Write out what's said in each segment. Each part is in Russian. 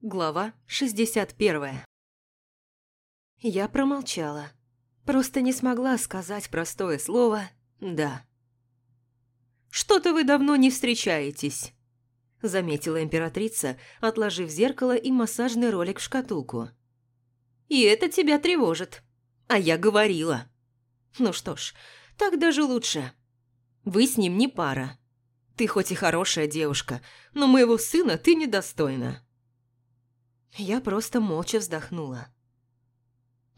Глава 61 Я промолчала. Просто не смогла сказать простое слово «да». «Что-то вы давно не встречаетесь», – заметила императрица, отложив зеркало и массажный ролик в шкатулку. «И это тебя тревожит. А я говорила. Ну что ж, так даже лучше. Вы с ним не пара. Ты хоть и хорошая девушка, но моего сына ты недостойна». Я просто молча вздохнула.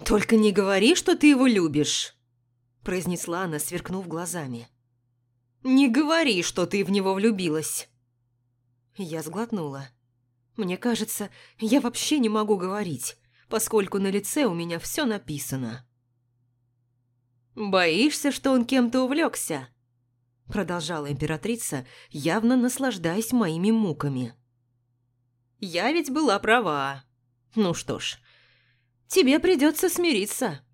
«Только не говори, что ты его любишь!» произнесла она, сверкнув глазами. «Не говори, что ты в него влюбилась!» Я сглотнула. Мне кажется, я вообще не могу говорить, поскольку на лице у меня все написано. «Боишься, что он кем-то увлекся?» Продолжала императрица, явно наслаждаясь моими муками. Я ведь была права. Ну что ж, тебе придется смириться.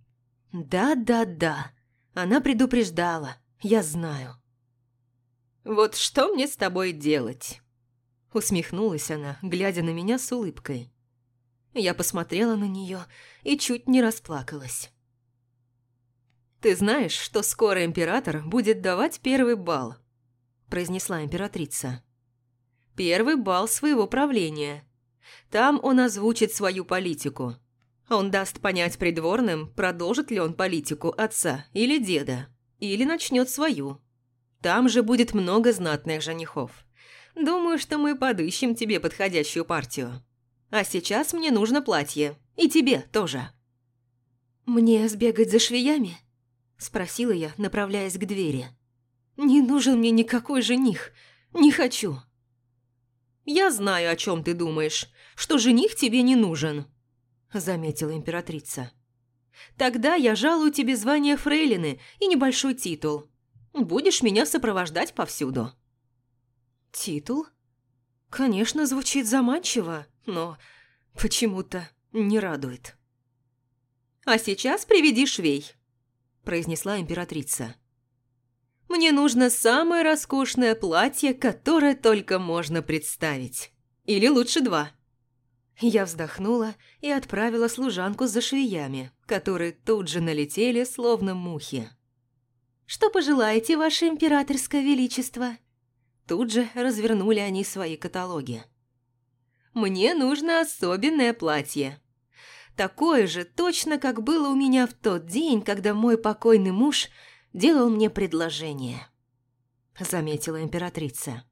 Да-да-да, она предупреждала, я знаю. Вот что мне с тобой делать? Усмехнулась она, глядя на меня с улыбкой. Я посмотрела на нее и чуть не расплакалась. «Ты знаешь, что скоро император будет давать первый бал?» произнесла императрица первый бал своего правления. Там он озвучит свою политику. Он даст понять придворным, продолжит ли он политику отца или деда, или начнет свою. Там же будет много знатных женихов. Думаю, что мы подыщем тебе подходящую партию. А сейчас мне нужно платье. И тебе тоже. «Мне сбегать за швеями?» – спросила я, направляясь к двери. «Не нужен мне никакой жених. Не хочу». «Я знаю, о чем ты думаешь, что жених тебе не нужен», – заметила императрица. «Тогда я жалую тебе звание фрейлины и небольшой титул. Будешь меня сопровождать повсюду». «Титул? Конечно, звучит заманчиво, но почему-то не радует». «А сейчас приведи швей», – произнесла императрица. Мне нужно самое роскошное платье, которое только можно представить. Или лучше два. Я вздохнула и отправила служанку за швеями, которые тут же налетели, словно мухи. «Что пожелаете, ваше императорское величество?» Тут же развернули они свои каталоги. «Мне нужно особенное платье. Такое же, точно как было у меня в тот день, когда мой покойный муж – делал мне предложение», – заметила императрица.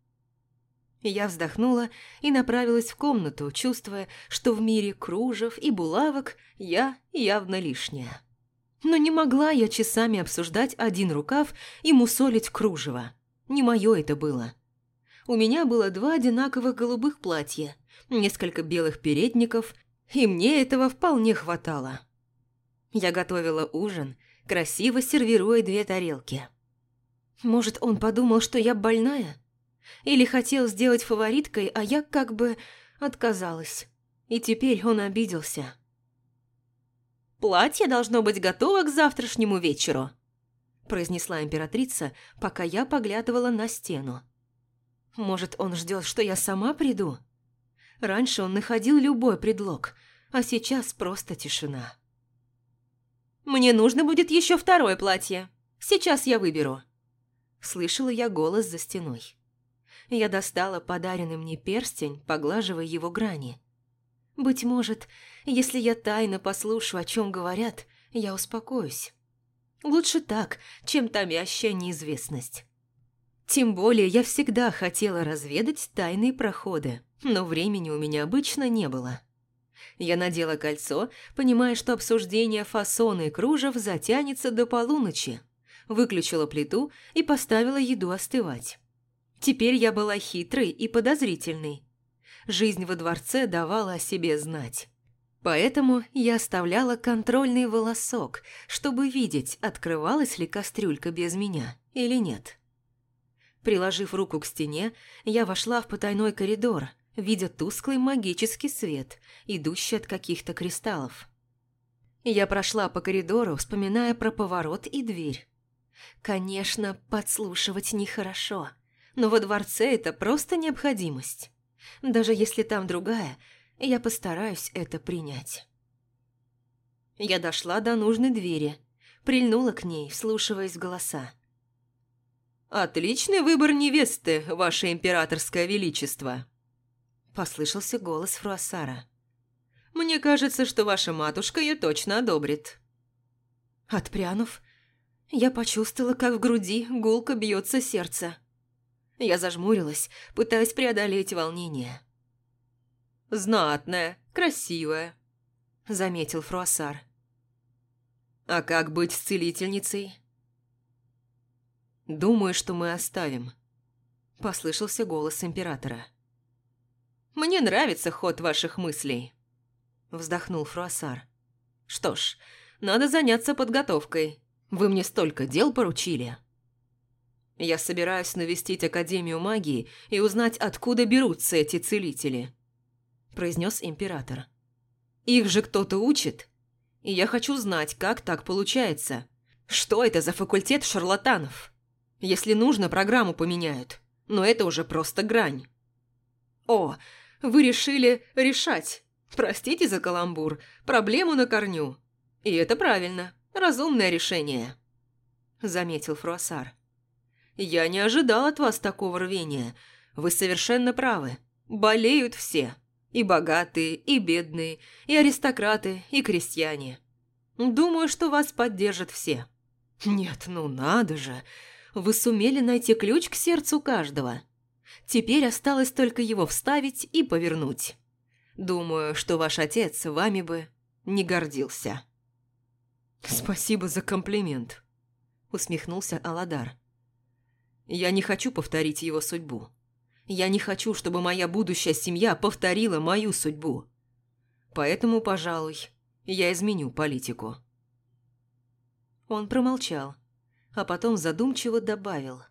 Я вздохнула и направилась в комнату, чувствуя, что в мире кружев и булавок я явно лишняя. Но не могла я часами обсуждать один рукав и мусолить кружево. Не мое это было. У меня было два одинаковых голубых платья, несколько белых передников, и мне этого вполне хватало. Я готовила ужин – красиво сервируя две тарелки. Может, он подумал, что я больная? Или хотел сделать фавориткой, а я как бы отказалась. И теперь он обиделся. «Платье должно быть готово к завтрашнему вечеру», произнесла императрица, пока я поглядывала на стену. «Может, он ждет, что я сама приду?» Раньше он находил любой предлог, а сейчас просто тишина. Мне нужно будет еще второе платье. Сейчас я выберу». Слышала я голос за стеной. Я достала подаренный мне перстень, поглаживая его грани. Быть может, если я тайно послушаю, о чем говорят, я успокоюсь. Лучше так, чем томящая неизвестность. Тем более я всегда хотела разведать тайные проходы, но времени у меня обычно не было. Я надела кольцо, понимая, что обсуждение фасона и кружев затянется до полуночи. Выключила плиту и поставила еду остывать. Теперь я была хитрой и подозрительной. Жизнь во дворце давала о себе знать. Поэтому я оставляла контрольный волосок, чтобы видеть, открывалась ли кастрюлька без меня или нет. Приложив руку к стене, я вошла в потайной коридор – видя тусклый магический свет, идущий от каких-то кристаллов. Я прошла по коридору, вспоминая про поворот и дверь. Конечно, подслушивать нехорошо, но во дворце это просто необходимость. Даже если там другая, Я постараюсь это принять. Я дошла до нужной двери, прильнула к ней, вслушиваясь в голоса. «Отличный выбор невесты, ваше императорское величество!» Послышался голос Фруассара. «Мне кажется, что ваша матушка ее точно одобрит». Отпрянув, я почувствовала, как в груди гулко бьется сердце. Я зажмурилась, пытаясь преодолеть волнение. «Знатная, красивая», — заметил Фруассар. «А как быть с целительницей?» «Думаю, что мы оставим», – послышался голос императора. «Мне нравится ход ваших мыслей», – вздохнул Фруассар. «Что ж, надо заняться подготовкой. Вы мне столько дел поручили». «Я собираюсь навестить Академию магии и узнать, откуда берутся эти целители», – произнес император. «Их же кто-то учит, и я хочу знать, как так получается. Что это за факультет шарлатанов?» Если нужно, программу поменяют. Но это уже просто грань. О, вы решили решать, простите за каламбур, проблему на корню. И это правильно, разумное решение. Заметил Фруассар. Я не ожидал от вас такого рвения. Вы совершенно правы. Болеют все. И богатые, и бедные, и аристократы, и крестьяне. Думаю, что вас поддержат все. Нет, ну надо же вы сумели найти ключ к сердцу каждого. Теперь осталось только его вставить и повернуть. Думаю, что ваш отец вами бы не гордился». «Спасибо за комплимент», – усмехнулся Аладар. «Я не хочу повторить его судьбу. Я не хочу, чтобы моя будущая семья повторила мою судьбу. Поэтому, пожалуй, я изменю политику». Он промолчал а потом задумчиво добавил.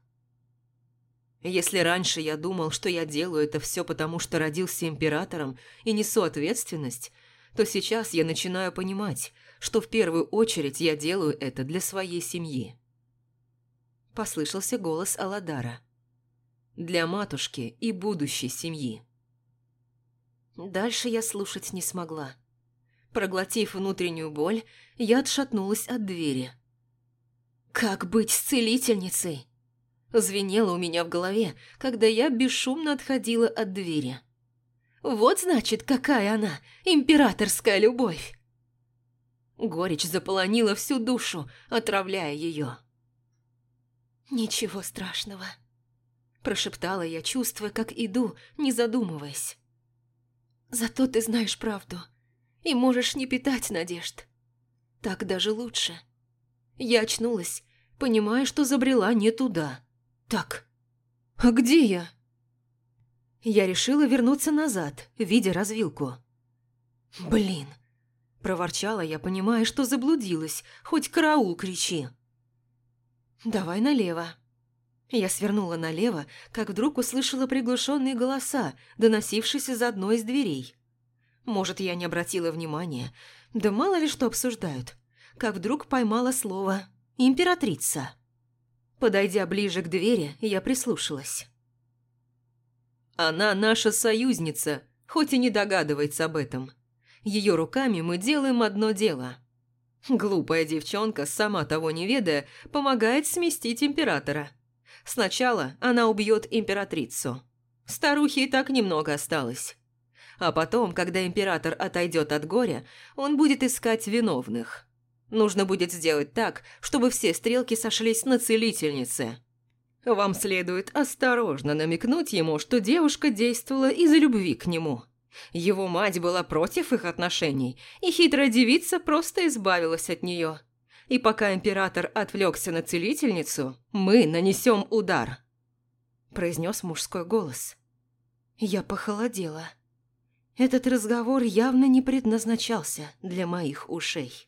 «Если раньше я думал, что я делаю это все потому, что родился императором и несу ответственность, то сейчас я начинаю понимать, что в первую очередь я делаю это для своей семьи». Послышался голос Аладара. «Для матушки и будущей семьи». Дальше я слушать не смогла. Проглотив внутреннюю боль, я отшатнулась от двери – «Как быть с целительницей?» Звенело у меня в голове, когда я бесшумно отходила от двери. «Вот, значит, какая она, императорская любовь!» Горечь заполонила всю душу, отравляя ее. «Ничего страшного», – прошептала я, чувствуя, как иду, не задумываясь. «Зато ты знаешь правду и можешь не питать надежд. Так даже лучше». Я очнулась, понимая, что забрела не туда. Так, а где я? Я решила вернуться назад, видя развилку. «Блин!» – проворчала я, понимая, что заблудилась, хоть караул кричи. «Давай налево». Я свернула налево, как вдруг услышала приглушенные голоса, доносившиеся за одной из дверей. Может, я не обратила внимания, да мало ли что обсуждают как вдруг поймала слово «императрица». Подойдя ближе к двери, я прислушалась. «Она наша союзница, хоть и не догадывается об этом. Ее руками мы делаем одно дело». Глупая девчонка, сама того не ведая, помогает сместить императора. Сначала она убьет императрицу. Старухи и так немного осталось. А потом, когда император отойдет от горя, он будет искать виновных. Нужно будет сделать так, чтобы все стрелки сошлись на целительнице. Вам следует осторожно намекнуть ему, что девушка действовала из-за любви к нему. Его мать была против их отношений, и хитрая девица просто избавилась от нее. И пока император отвлекся на целительницу, мы нанесем удар. Произнес мужской голос. Я похолодела. Этот разговор явно не предназначался для моих ушей.